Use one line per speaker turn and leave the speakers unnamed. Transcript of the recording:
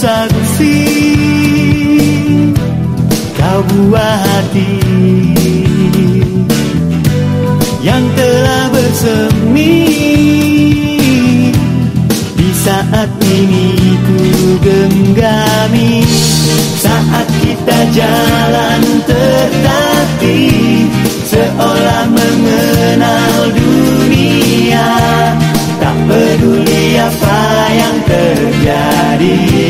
Saksi Kau buah hati. Yang telah bersemi Di saat ini ku genggami. Saat kita jalan tertati Seolah mengenal dunia. Tak peduli apa yang terjadi.